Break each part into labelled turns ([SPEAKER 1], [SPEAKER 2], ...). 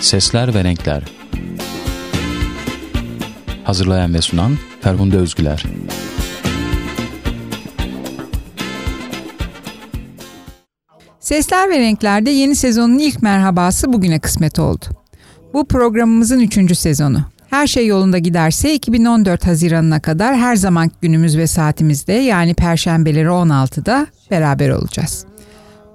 [SPEAKER 1] Sesler ve Renkler Hazırlayan ve sunan Ferhunde Özgüler
[SPEAKER 2] Sesler ve Renkler'de yeni sezonun ilk merhabası bugüne kısmet oldu. Bu programımızın üçüncü sezonu. Her şey yolunda giderse 2014 Haziran'ına kadar her zaman günümüz ve saatimizde yani perşembeleri 16'da beraber olacağız.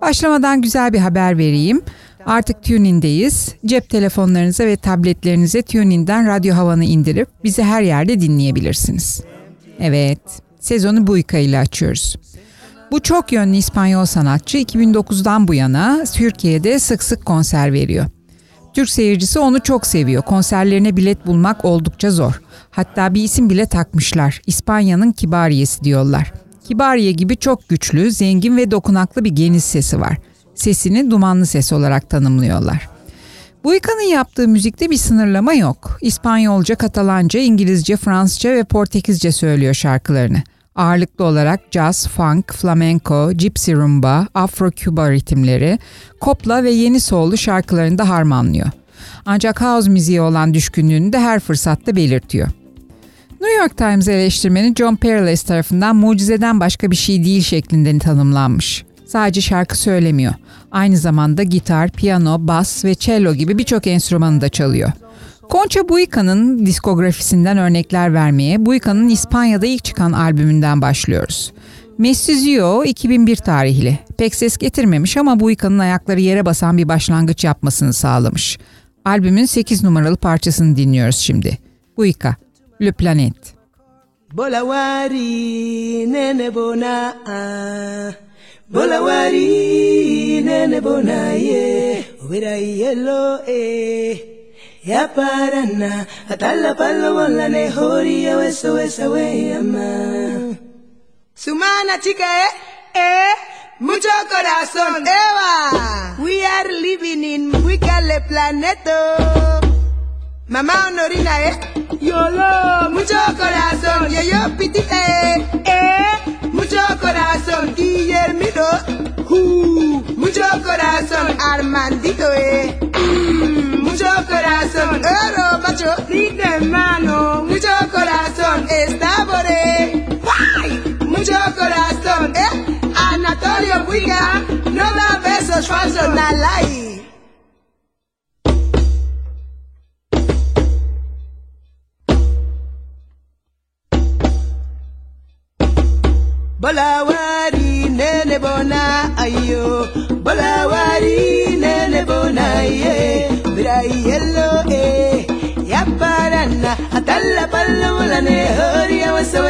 [SPEAKER 2] Başlamadan güzel bir haber vereyim. Artık TuneIn'deyiz. Cep telefonlarınıza ve tabletlerinize TuneIn'den radyo havanı indirip bizi her yerde dinleyebilirsiniz. Evet, sezonu bu ile açıyoruz. Bu çok yönlü İspanyol sanatçı 2009'dan bu yana Türkiye'de sık sık konser veriyor. Türk seyircisi onu çok seviyor. Konserlerine bilet bulmak oldukça zor. Hatta bir isim bile takmışlar. İspanya'nın kibariyesi diyorlar. Kibariye gibi çok güçlü, zengin ve dokunaklı bir geniş sesi var. Sesini dumanlı ses olarak tanımlıyorlar. Bu ikanın yaptığı müzikte bir sınırlama yok. İspanyolca, Katalanca, İngilizce, Fransızca ve Portekizce söylüyor şarkılarını. Ağırlıklı olarak jazz, funk, flamenco, gypsy rumba, afro-cuba ritimleri, kopla ve yeni soul'lu şarkılarını da harmanlıyor. Ancak house müziği olan düşkünlüğünü de her fırsatta belirtiyor. New York Times eleştirmeni John Peerless tarafından mucizeden başka bir şey değil şeklinde tanımlanmış. Sadece şarkı söylemiyor. Aynı zamanda gitar, piyano, bas ve cello gibi birçok enstrümanı da çalıyor. Concha Buica'nın diskografisinden örnekler vermeye Buica'nın İspanya'da ilk çıkan albümünden başlıyoruz. Messizio 2001 tarihli. Pek ses getirmemiş ama Buica'nın ayakları yere basan bir başlangıç yapmasını sağlamış. Albümün 8 numaralı parçasını dinliyoruz şimdi. Buica, Le Planet.
[SPEAKER 3] Bolawari nene bona Bolawari nene bona ye. Ubira yellow eh. Ya parana atala palo wala ne hori ya wesa wesa we Sumana chica eh eh. Mucho corazón Eva. We are living in Wicale planeto. Mamá honorina eh. Yolo mucho corazón yo yo piti eh eh mucho corazón Guillermito. Uh, mucho corazón Armandito eh. Mm, mucho corazón oro macho de mano. Mucho corazón eh mucho corazón eh. Anatolio Buiga no da besos falsos nalai Bolawari nene bona ayo. Bolawari nene bona ye Birai yello eh. Ya parana Atalla palla wala ne hori ya wasa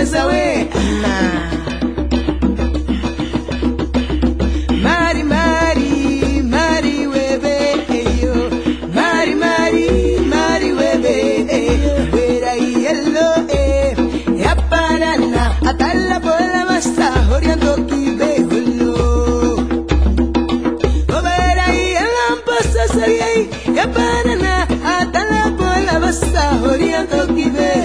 [SPEAKER 3] basta oriando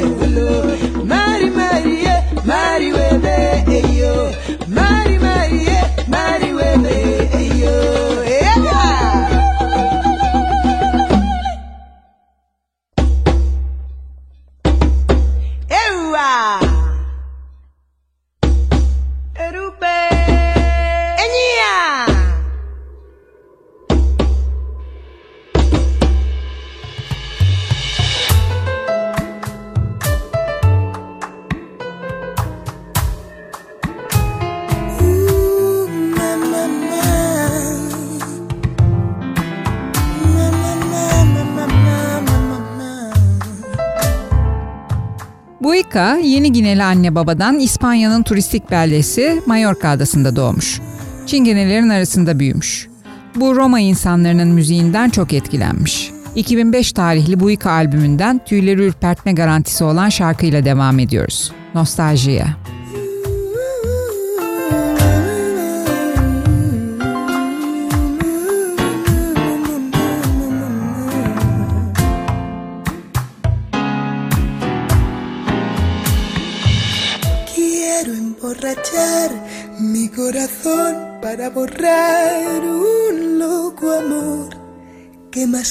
[SPEAKER 2] Yeni Gineli anne babadan İspanya'nın turistik beldesi Mallorca adasında doğmuş. Çingenelerin arasında büyümüş. Bu Roma insanlarının müziğinden çok etkilenmiş. 2005 tarihli Buica albümünden tüyleri ürpertme garantisi olan şarkıyla devam ediyoruz. Nostaljiye.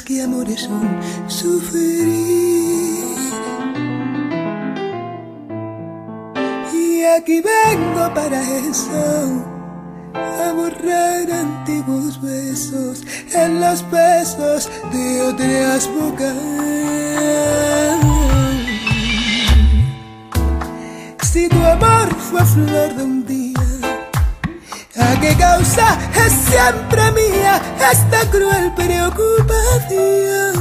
[SPEAKER 3] Que amores son sufrir. Y aquí vengo para eso, a borrar antiguos besos en los besos de otras bocas. Si tu amor fue flor de un día, ¿a qué causa es siempre mía esta cruel preocupación?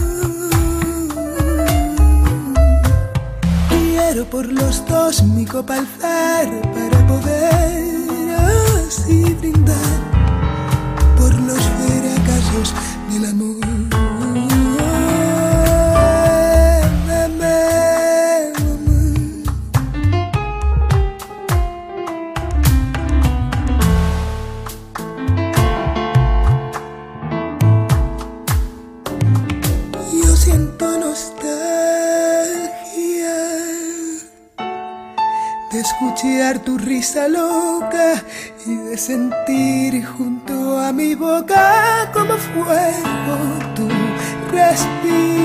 [SPEAKER 3] Quiero por los dos mi copa alzar para poder así brindar por los fracasos del amor. Tu risa loca y de sentir junto a mi boca como fuego tu respiración.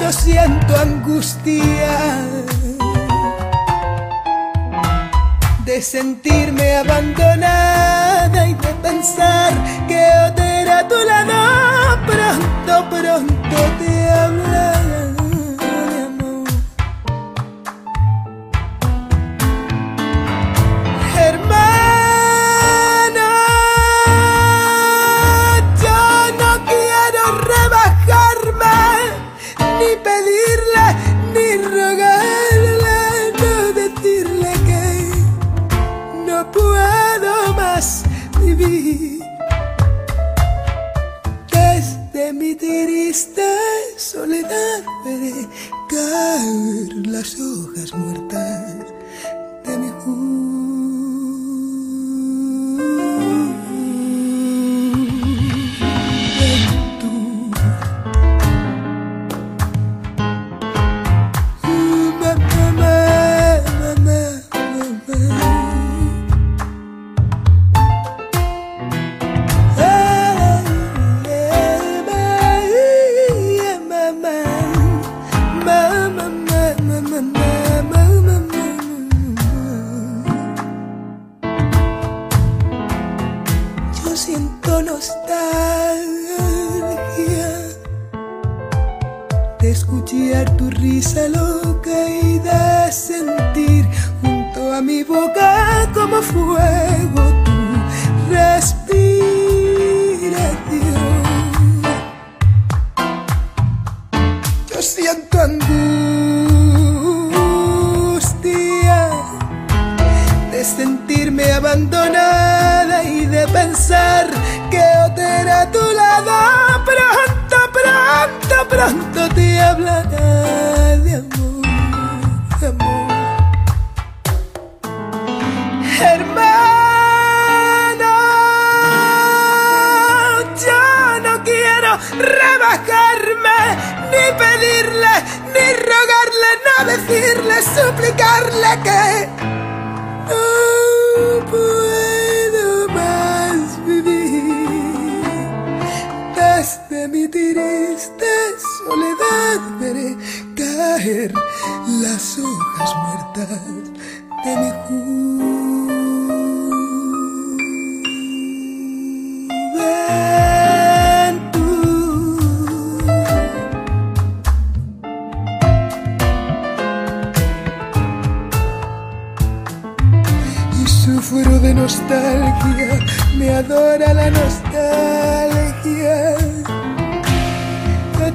[SPEAKER 3] Yo siento angustia de sentirme abandonada y de pensar que otra a tu lado pronto, pronto te hablará caer las hojas muertas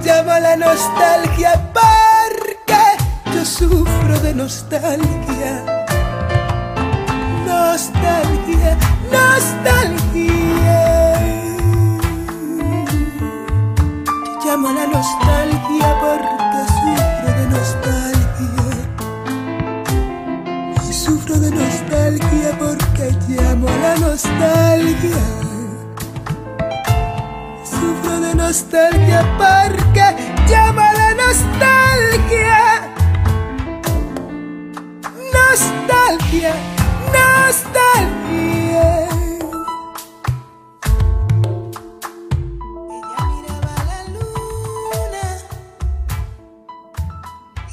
[SPEAKER 3] Yo llamo a la nostalgia porque yo sufro de nostalgia. Nostalgia, nostalgia. Yo llamo la nostalgia porque sufro de nostalgia. Y sufro de nostalgia porque llamo a la nostalgia de nostalgia porque llama la nostalgia. Nostalgia, nostalgia. Ella miraba la luna.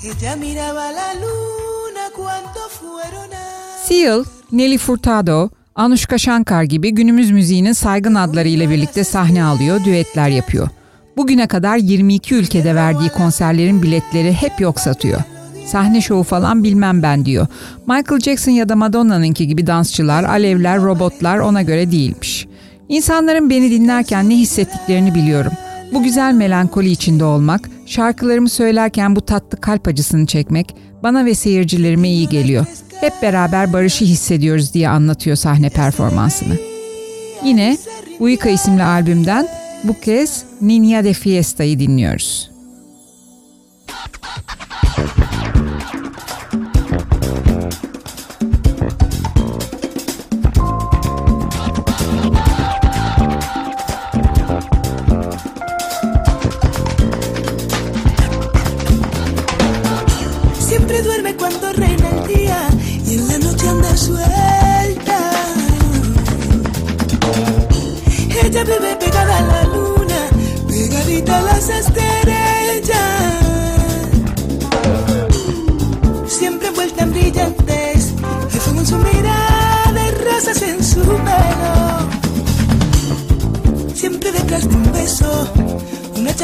[SPEAKER 3] Ella miraba la luna cuando fueron a...
[SPEAKER 2] Seal, Nelly Furtado Anushka Shankar gibi günümüz müziğinin saygın adlarıyla birlikte sahne alıyor, düetler yapıyor. Bugüne kadar 22 ülkede verdiği konserlerin biletleri hep yok satıyor. Sahne şovu falan bilmem ben diyor. Michael Jackson ya da Madonna'nınki gibi dansçılar, alevler, robotlar ona göre değilmiş. İnsanların beni dinlerken ne hissettiklerini biliyorum. Bu güzel melankoli içinde olmak, şarkılarımı söylerken bu tatlı kalp acısını çekmek bana ve seyircilerime iyi geliyor. Hep beraber barışı hissediyoruz diye anlatıyor sahne performansını. Yine Uika isimli albümden bu kez Niña de Fiesta'yı dinliyoruz.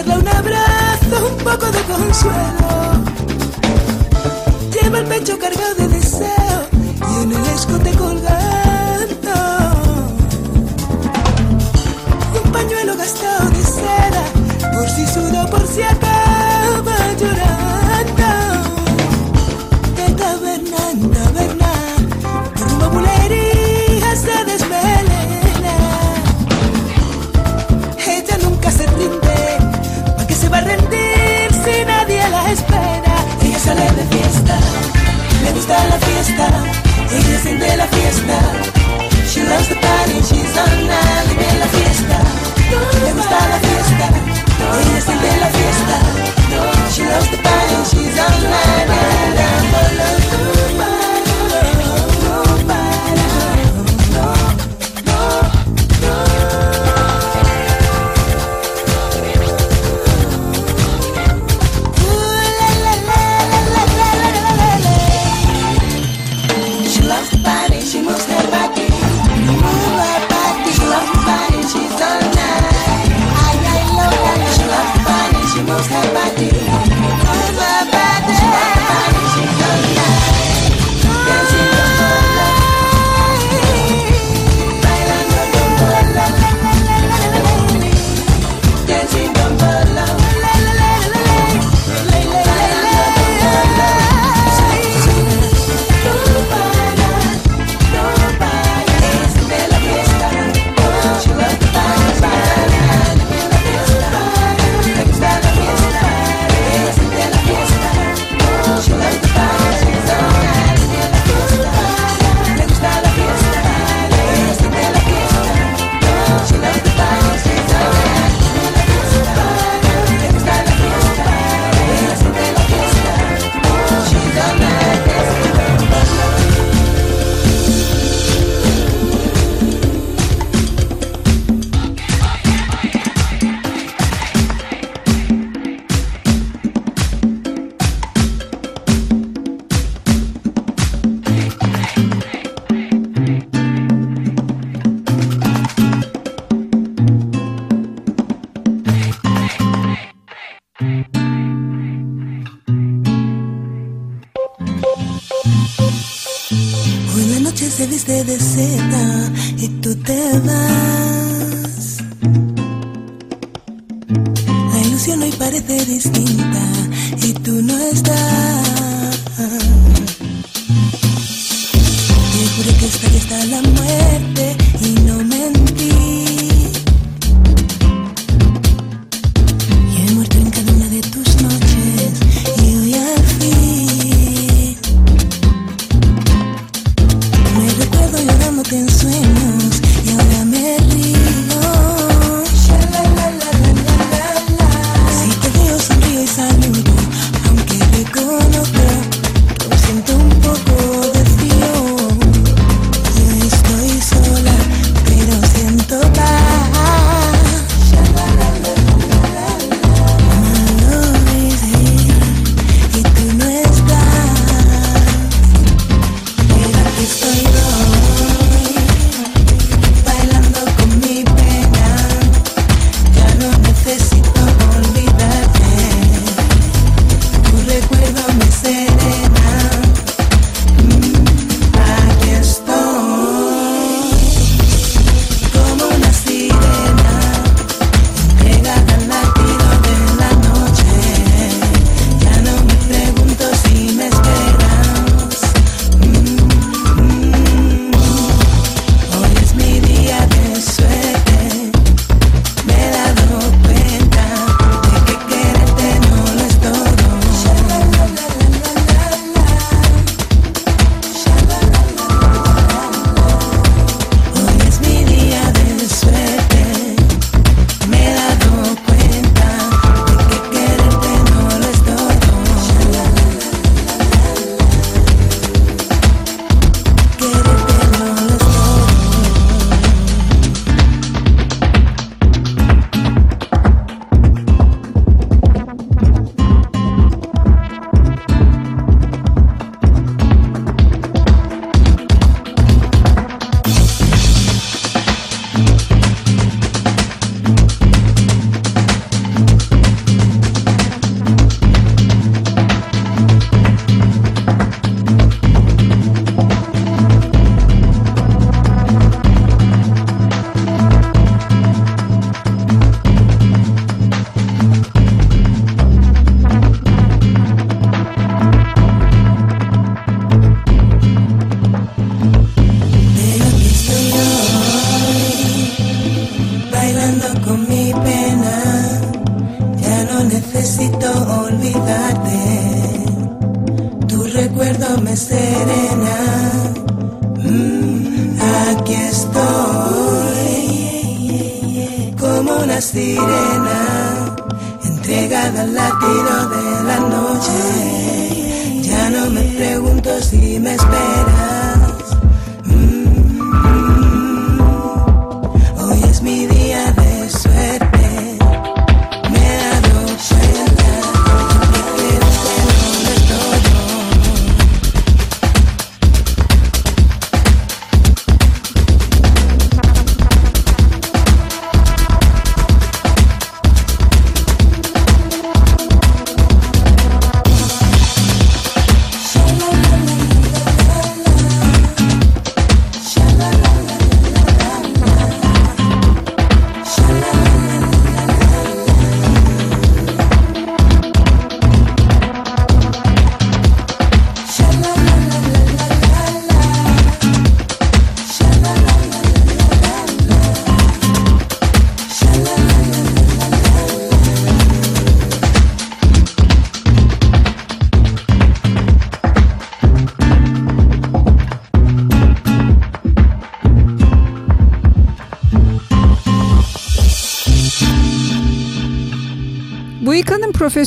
[SPEAKER 3] Un abrazo, un poco de consuelo. Lleva el pecho cargado de deseo y en el escote colgando un pañuelo gastado de seda por si suda por si acaba fiesta, ella siente la fiesta. She loves the party, she's on la fiesta. Le gusta la fiesta, ella siente la fiesta.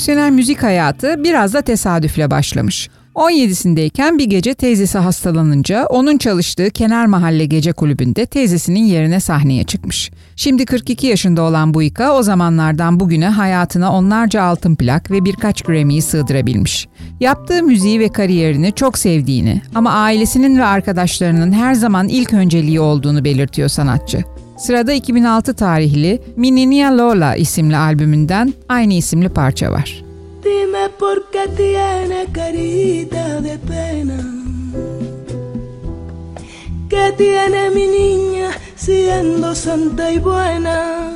[SPEAKER 2] Profesyonel müzik hayatı biraz da tesadüfle başlamış. 17'sindeyken bir gece teyzesi hastalanınca onun çalıştığı Kenar Mahalle Gece Kulübü'nde teyzesinin yerine sahneye çıkmış. Şimdi 42 yaşında olan Buika o zamanlardan bugüne hayatına onlarca altın plak ve birkaç Grammy'yi sığdırabilmiş. Yaptığı müziği ve kariyerini çok sevdiğini ama ailesinin ve arkadaşlarının her zaman ilk önceliği olduğunu belirtiyor sanatçı. Sırada 2006 tarihli Mininia Lola isimli albümünden aynı isimli parça var.
[SPEAKER 3] Dime por qué tiene carita de pena ¿Qué tiene mi niña siendo santa y buena?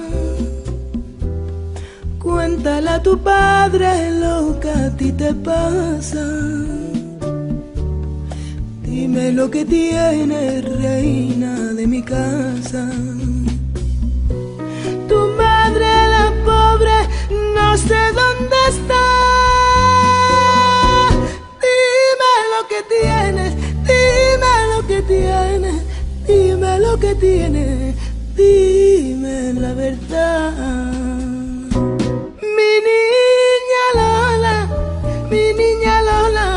[SPEAKER 3] Cuéntale a tu padre lo que a ti te pasa. Dime lo que tiene reina de mi casa. Tu madre, la pobre, no sé dónde está. Dime lo que tienes, dime lo que tienes, dime lo que tienes, dime la verdad. Mi niña Lola, mi niña Lola,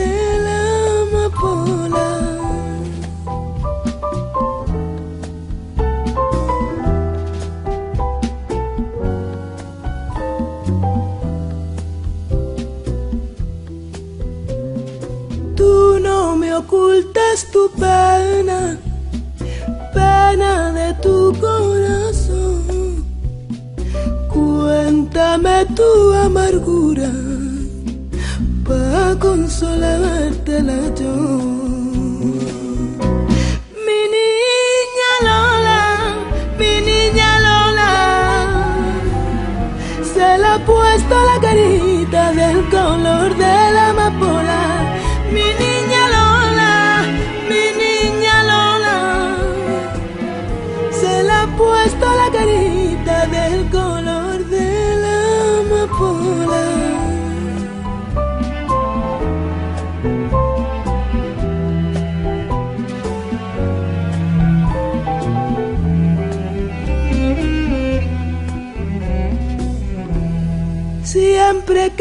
[SPEAKER 3] ocultas tu pena, pena de tu corazón. Cuéntame tu amargura para consolártela yo.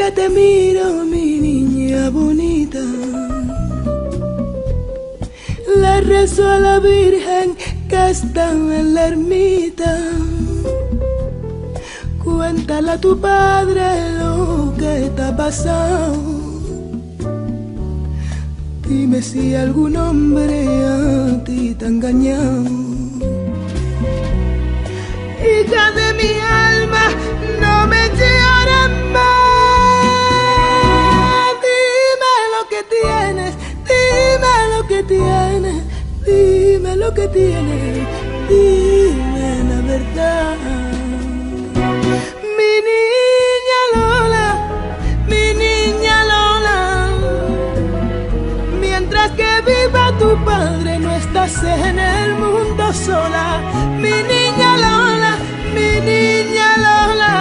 [SPEAKER 3] Que te miro, mi niña bonita, le rezo a la Virgen que está en la ermita. Cuéntale a tu padre lo que te ha pasado. Dime si algún hombre a ti te ha engañado. Hija de mi alma, no me tiene, dime lo que tiene, dime la verdad. Mi niña Lola, mi niña Lola, mientras que viva tu padre no estás en el mundo sola. Mi niña Lola, mi niña Lola,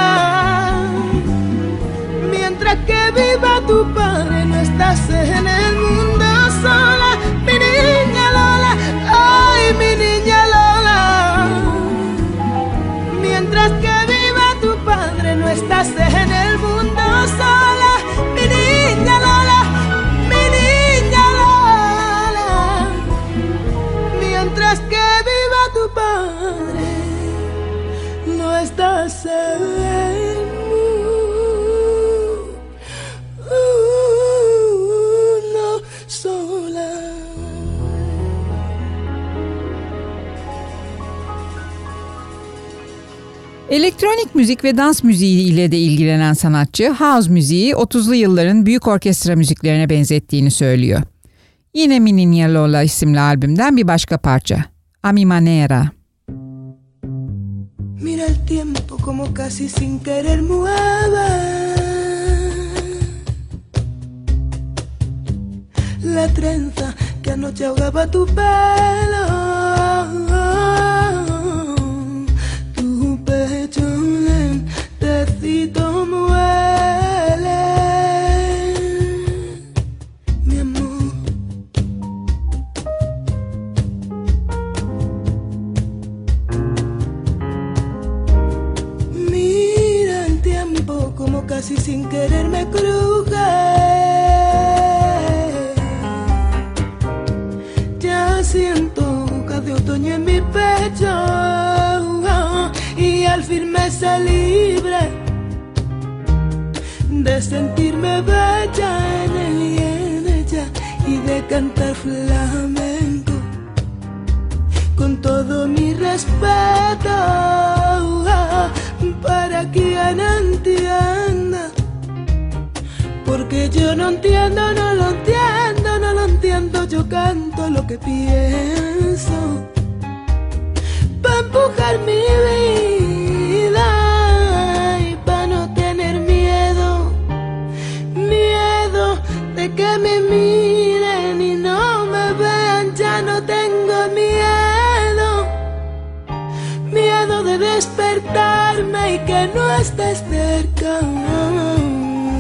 [SPEAKER 3] mientras que viva tu padre no estás en el mundo sola. Padre, no
[SPEAKER 2] Elektronik müzik ve dans müziği ile de ilgilenen sanatçı house müziği 30'lu yılların büyük orkestra müziklerine benzettiğini söylüyor. Yine Mi Niña Lola isimli albümden bir başka parça. A mi manera.
[SPEAKER 3] Mira el tiempo como casi sin querer mueve la trenza que anoche ahogaba tu pelo. Lentecito muele, mi amor. Mira el tiempo como casi sin querer me cruje. Ya siento hojas de otoño en mi pecho y al fin me libre de sentirme bella en él y en ella y de cantar flamenco con todo mi respeto para quien entienda. Porque yo no entiendo, no lo entiendo, no lo entiendo, yo canto lo que pienso. Pa' empujar mi vida despertarme y que no estés cerca.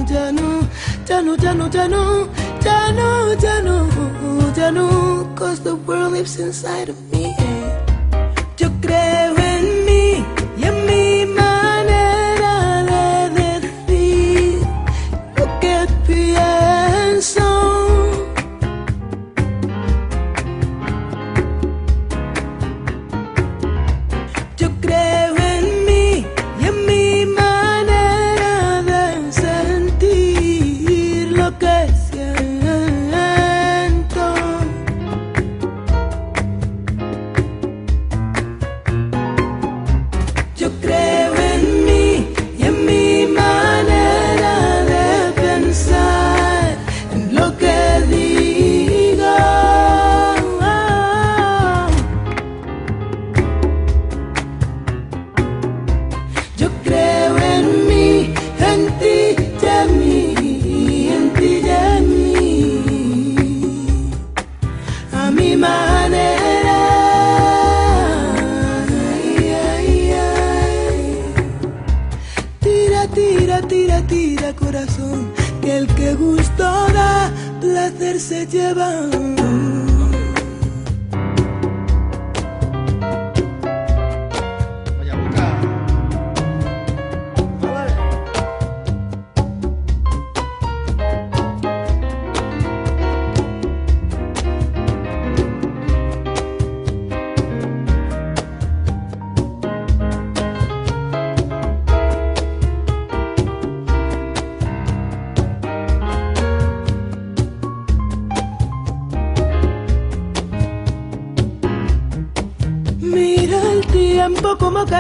[SPEAKER 3] Ya no, ya no, ya no, ya no, ya no, ya no, ya no, cause the world lives inside of me. Tira, corazón, que el que gusto da, placer se lleva.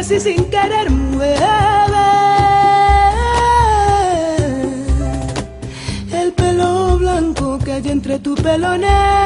[SPEAKER 3] Sin querer mueve el pelo blanco que hay entre tu pelo negro.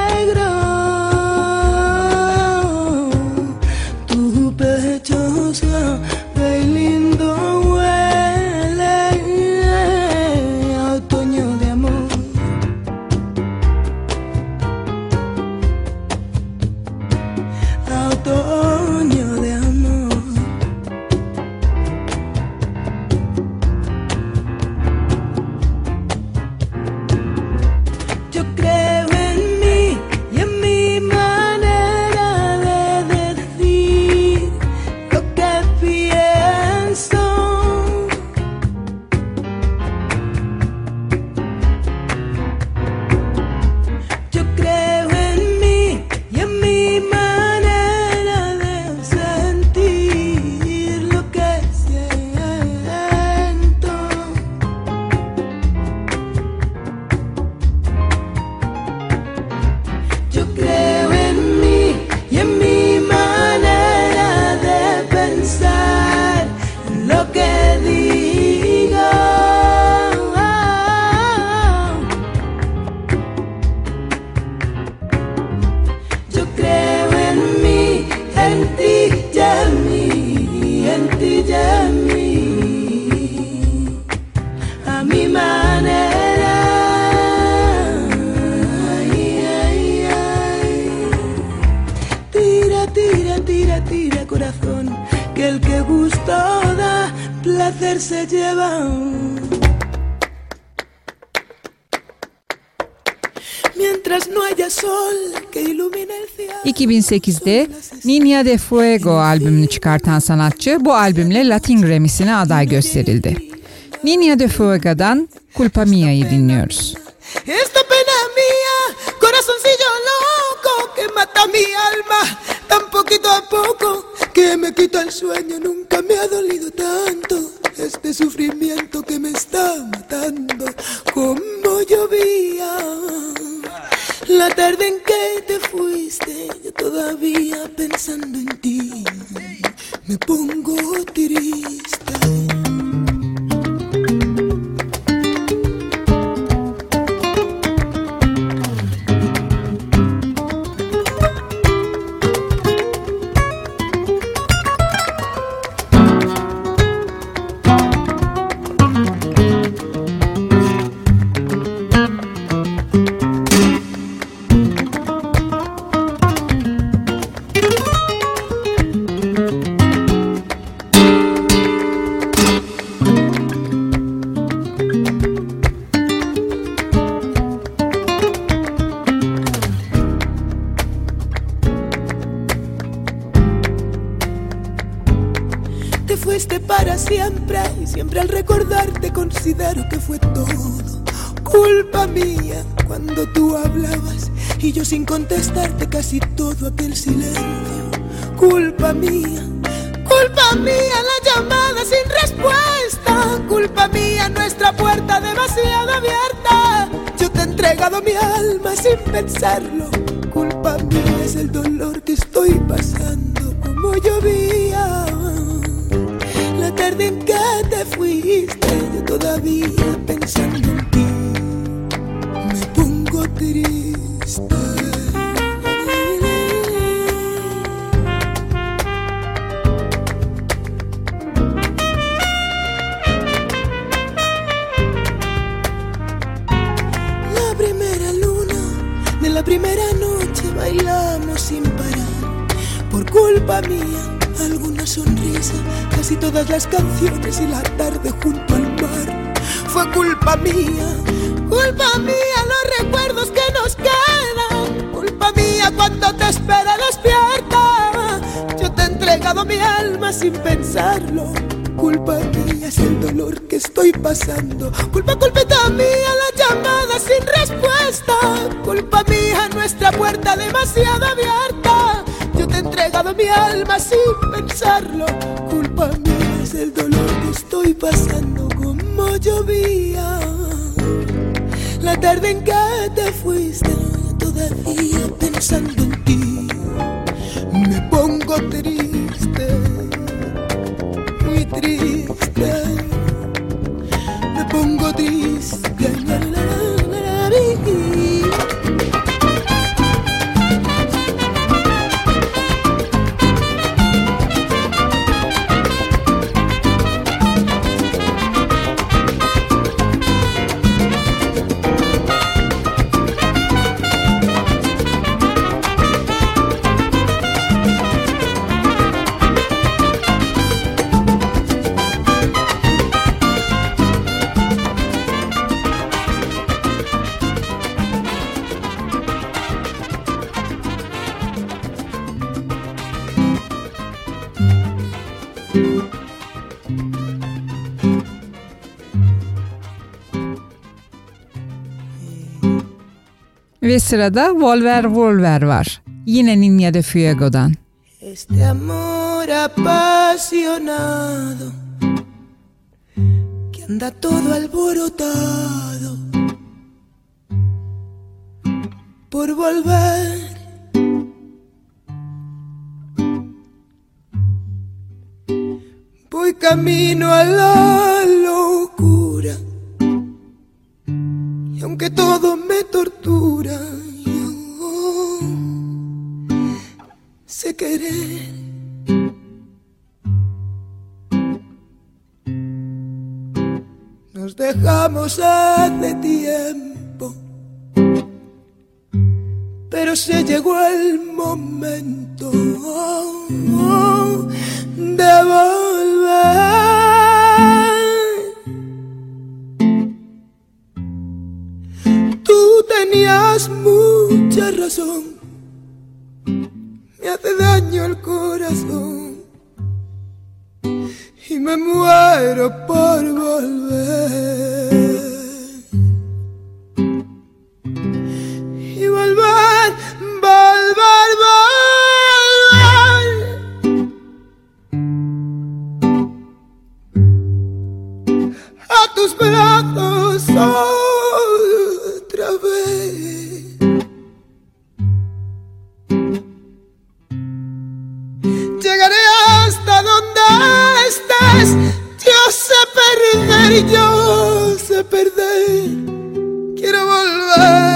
[SPEAKER 2] 2008'de Niña de Fuego albümünü çıkartan sanatçı bu albümle Latin Grammy'sine aday gösterildi. Niña de Fuego'dan Culpa Mia'yı dinliyoruz.
[SPEAKER 3] Esta pena mía, corazoncillo loco que mata mi alma tan poquito a poco que me quita el sueño. Nunca me ha dolido siempre y siempre al recordarte considero que fue todo culpa mía cuando tú hablabas y yo sin contestarte casi todo aquel silencio. Culpa mía, culpa mía la llamada sin respuesta. Culpa mía nuestra puerta demasiado abierta. Yo te he entregado mi alma sin pensarlo. Culpa mía es el dolor que estoy pasando como llovía. Tarde en que te fuiste, yo todavía pensando en ti, me pongo triste. Todas las canciones y la tarde junto al mar. Fue culpa mía, culpa mía los recuerdos que nos quedan. Culpa mía cuando te espera despierta. Yo te he entregado mi alma sin pensarlo. Culpa mía es el dolor que estoy pasando. Culpa, culpita mía la llamada sin respuesta. Culpa mía nuestra puerta demasiado abierta. Yo te he entregado mi alma sin pensarlo. Culpa pasando como llovía. La tarde en que te fuiste, todavía
[SPEAKER 2] Ve sırada Volver Volver var. Yine Niña de Fuego'dan.
[SPEAKER 3] Este amor apasionado que anda todo alborotado por volver. Hace tiempo, pero se llegó el momento de volver. Tú tenías mucha razón, me hace daño el corazón y me muero por volver. Tus brazos otra vez. Llegaré hasta donde estés. Yo sé perder, yo sé perder. Quiero volver,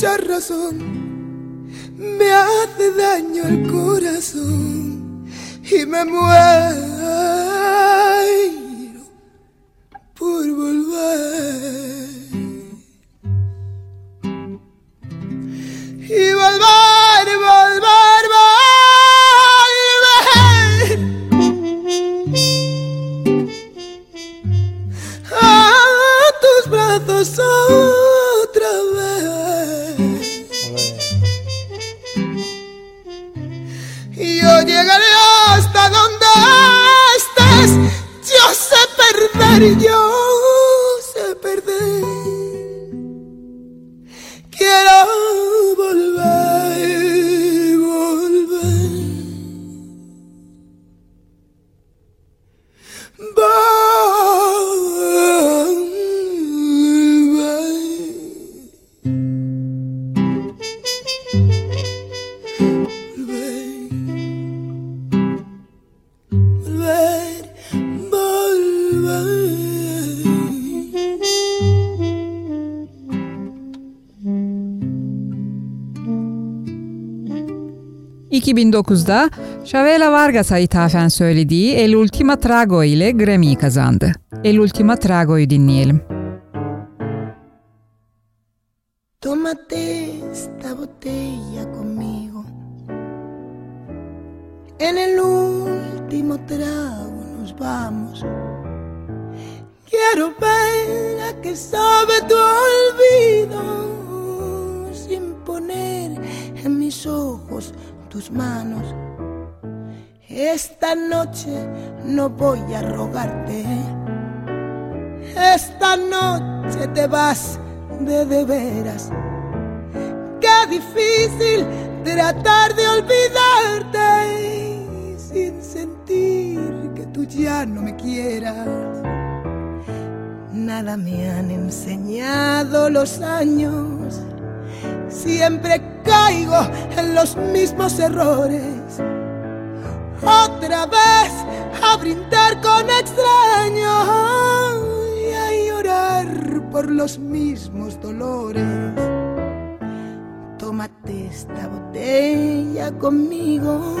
[SPEAKER 3] mucha razón, me hace daño el corazón y me muero por volver.
[SPEAKER 2] 2009'da Chavela Vargas'a ithafen söylediği El Ultima Trago ile Grammy'yi kazandı. El Ultima Trago'yu dinleyelim.
[SPEAKER 3] Tómate esta botella conmigo. En el último trago nos vamos. Quiero ver a qué sabe tu olvido sin poner en mis ojos tus manos. Esta noche no voy a rogarte. Esta noche te vas de de veras. Qué difícil tratar de olvidarte sin sentir que tú ya no me quieras. Nada me han enseñado los años. Siempre caigo en los mismos errores. Otra vez a brindar con extraños y a llorar por los mismos dolores. Tómate esta botella conmigo.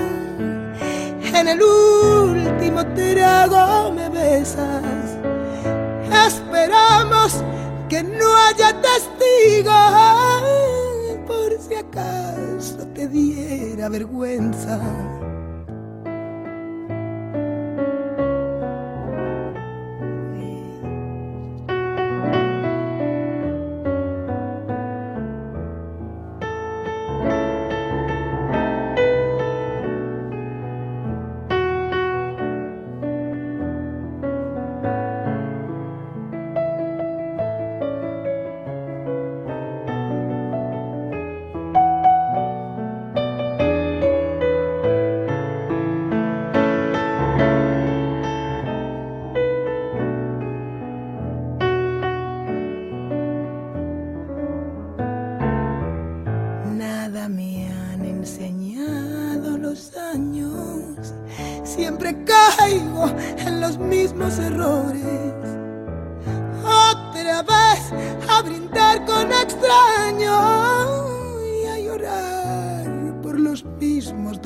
[SPEAKER 3] En el último trago me besas. Esperamos que no haya testigos si acaso te diera vergüenza.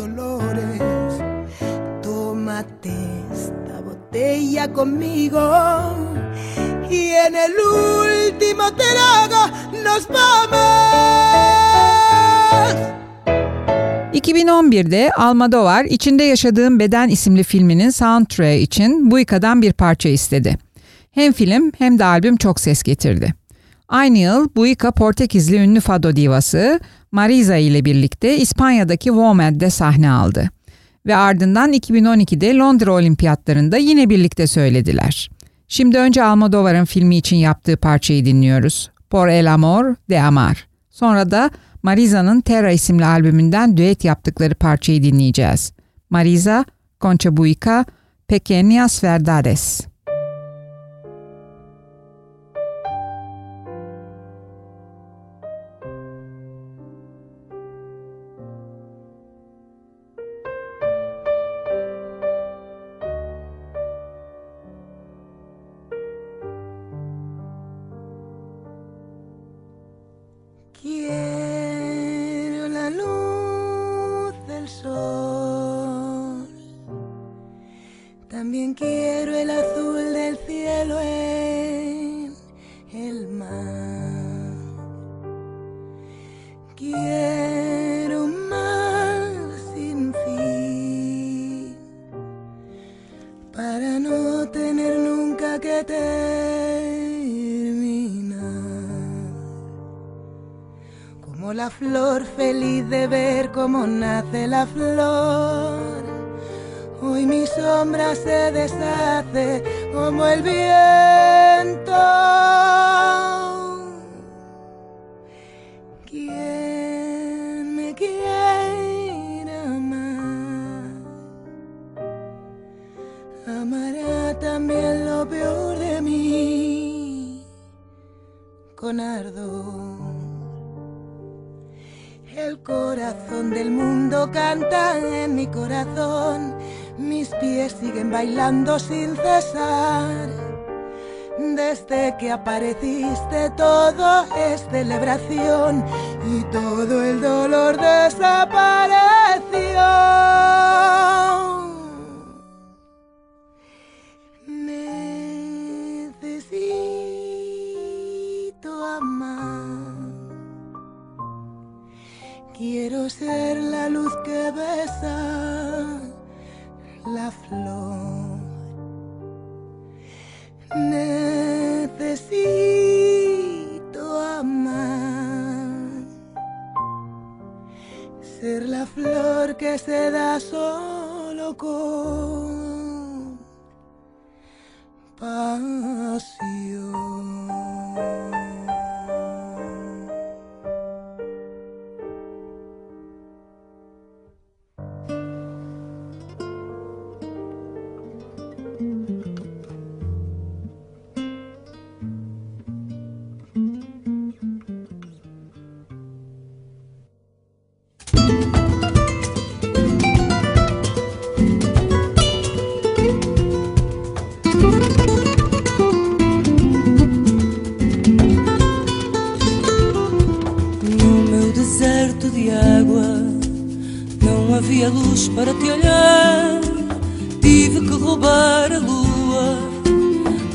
[SPEAKER 3] Dolores. Tómate esta botella conmigo y en el último trago nos vamos.
[SPEAKER 2] 2011'de Almodovar içinde yaşadığım beden isimli filminin soundtrack'ı için Buika'dan bir parça istedi. Hem film hem de albüm çok ses getirdi. Aynı yıl Buika Portekizli ünlü fado divası Marisa ile birlikte İspanya'daki WOMED'de sahne aldı. Ve ardından 2012'de Londra Olimpiyatlarında yine birlikte söylediler. Şimdi önce Almodovar'ın filmi için yaptığı parçayı dinliyoruz. Por el amor de amar. Sonra da Marisa'nın Terra isimli albümünden düet yaptıkları parçayı dinleyeceğiz. Marisa, Concha Buica, Pequeñas Verdades.
[SPEAKER 3] Feliz de ver cómo nace la flor. Hoy mi sombra se deshace como el viento. Quien me quiera amar, amará también lo peor de mí con ardor. Corazón del mundo canta en mi corazón, mis pies siguen bailando sin cesar. Desde que apareciste todo es celebración y todo el dolor desapareció. Flor. Necesito amar. Ser la flor que se da solo con pasión.
[SPEAKER 4] Havia luz para te olhar. Tive que roubar a lua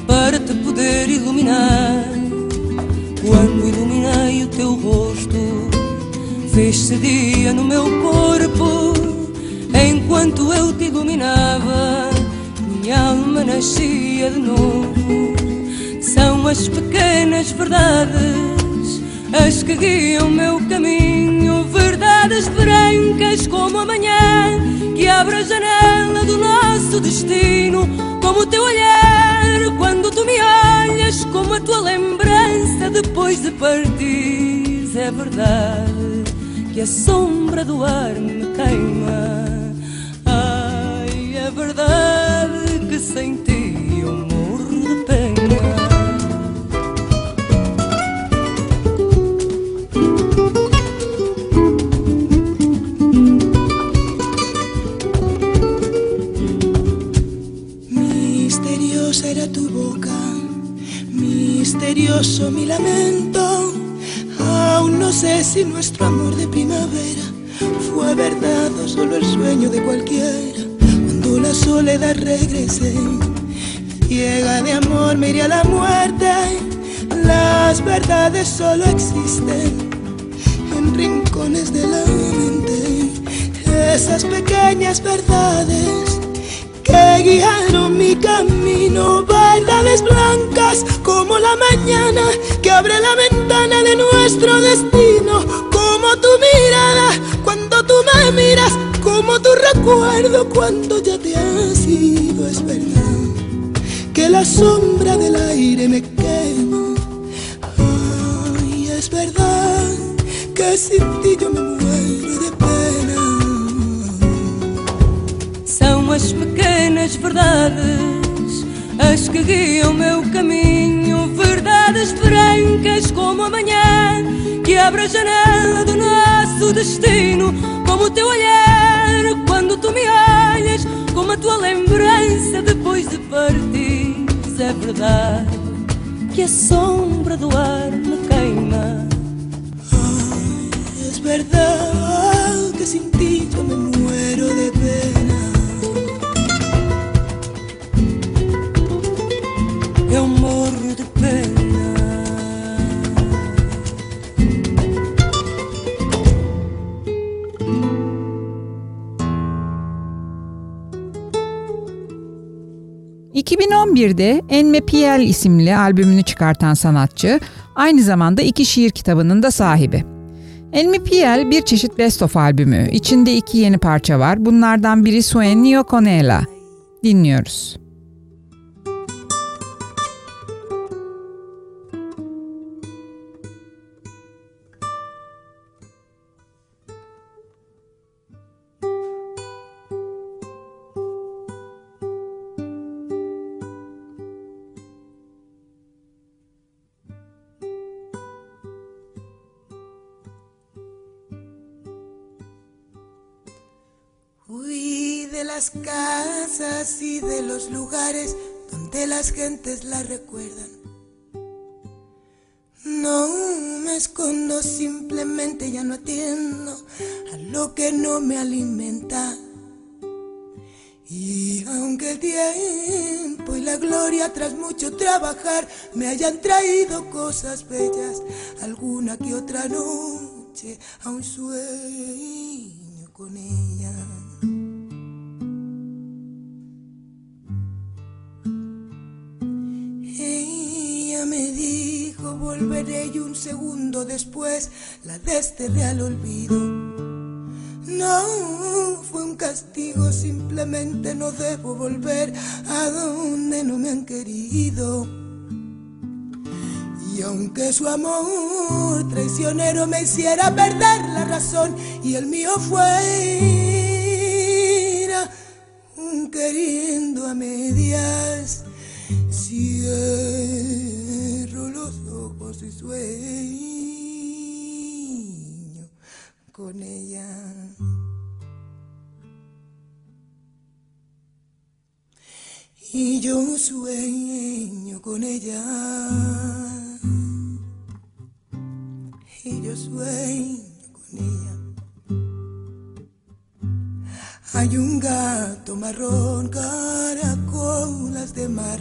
[SPEAKER 4] para te poder iluminar. Quando iluminei o teu rosto, fez-se dia no meu corpo. Enquanto eu te iluminava, minha alma nascia de novo. São as pequenas verdades as que guiam meu caminho, verdades brancas como a manhã que abre a janela do nosso destino, como o teu olhar quando tu me olhas, como a tua lembrança depois de partir. É verdade que a sombra do ar me queima. Ai, é verdade que sem ti
[SPEAKER 3] misterioso mi lamento. Aún no sé si nuestro amor de primavera fue verdad o solo el sueño de cualquiera. Cuando la soledad regrese, ciega de amor me iré a la muerte. Las verdades solo existen en rincones de la mente. Esas pequeñas verdades que guiaron mi camino, verdades blancas como la mañana que abre la ventana de nuestro destino, como tu mirada cuando tú me miras, como tu recuerdo cuando ya te has ido, es verdad que la sombra del aire me quema, ay, es verdad que sin ti yo me muero de pena.
[SPEAKER 4] São as pequenas verdades as que guiam meu caminho, verdades brancas como a manhã que abre a janela do nosso destino, como o teu olhar quando tu me olhas, como a tua lembrança depois de partir. É verdade que a sombra do ar me queima.
[SPEAKER 3] Es verdad que sin ti yo
[SPEAKER 2] ...2011'de Enme Piel isimli albümünü çıkartan sanatçı... ...aynı zamanda iki şiir kitabının da sahibi. Enmi Piel bir çeşit best of albümü. İçinde iki yeni parça var. Bunlardan biri Sueño con ella. Dinliyoruz.
[SPEAKER 3] Y de los lugares donde las gentes la recuerdan. No me escondo, simplemente ya no atiendo a lo que no me alimenta. Y aunque el tiempo y la gloria tras mucho trabajar me hayan traído cosas bellas, alguna que otra noche aún sueño con. Ella y un segundo después la desterré al olvido. No fue un castigo, simplemente no debo volver a donde no me han querido. Y aunque su amor traicionero me hiciera perder la razón y el mío fuera un queriendo a medias, los y sueño con ella. Y yo sueño con ella. Y yo sueño con ella. Hay un gato marrón, caracolas de mar,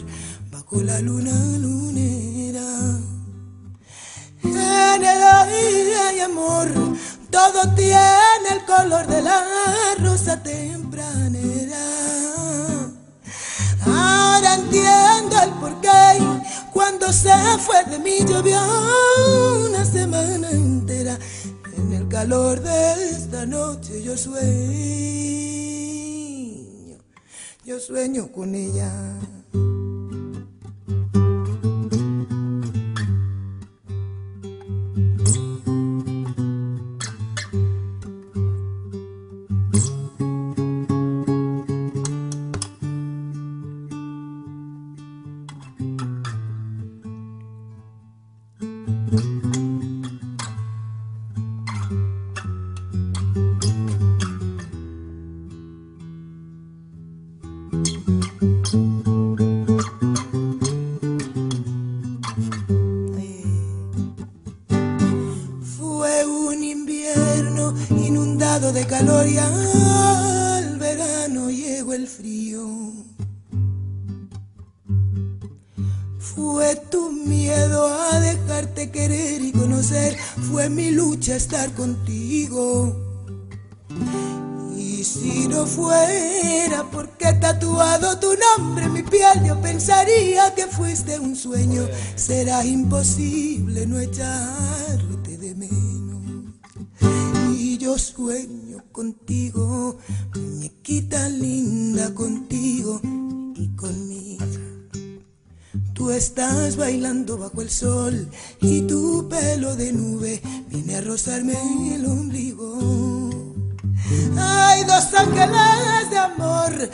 [SPEAKER 3] bajo la luna lunera. En el aire hay amor, todo tiene el color de la rosa tempranera. Ahora entiendo el porqué. Cuando se fue de mí llovió una semana entera. En el calor de esta noche yo sueño, yo sueño con ella. Será imposible no echarte de menos. Y yo sueño contigo, muñequita linda contigo y conmigo. Tú estás bailando bajo el sol y tu pelo de nube viene a rozarme el ombligo. Hay dos ángeles de amor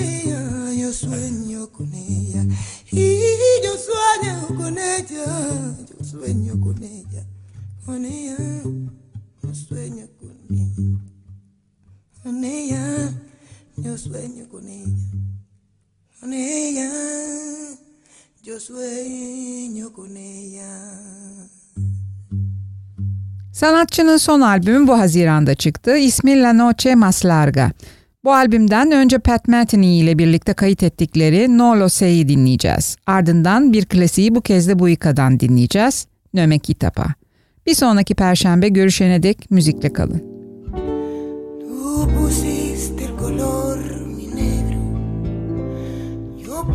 [SPEAKER 3] ella, yo sueño con ella y yo sueño con ella, yo sueño con ella, con ella, yo sueño con ella, con ella, yo sueño con ella, con ella, yo sueño con ella.
[SPEAKER 2] Sanatçının son albümü bu Haziran'da çıktı. İsmi La Noche Más Larga. Bu albümden önce Pat Metheny ile birlikte kayıt ettikleri No Lo Say'i dinleyeceğiz. Ardından bir klasiği bu kez de Buika'dan dinleyeceğiz. Nöme Kitapa. Bir sonraki perşembe görüşene dek müzikle kalın.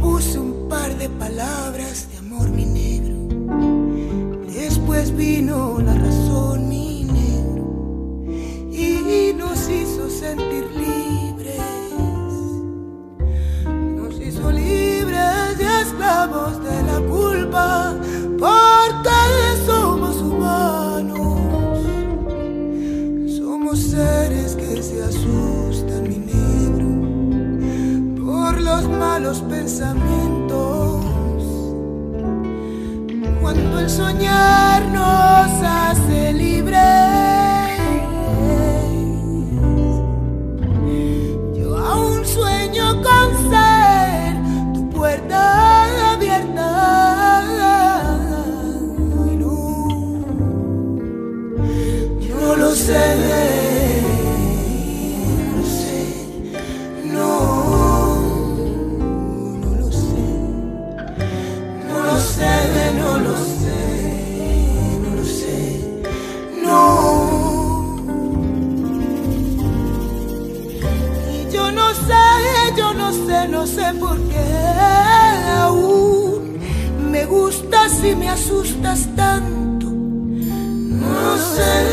[SPEAKER 3] Puse un par de palabras de amor mi negro. Después vino la esclavos de la culpa porque somos humanos. Somos seres que se asustan, mi negro, por los malos pensamientos. Cuando el soñar nos hace libres. No sé, por qué aún me gustas y me asustas tanto. No sé,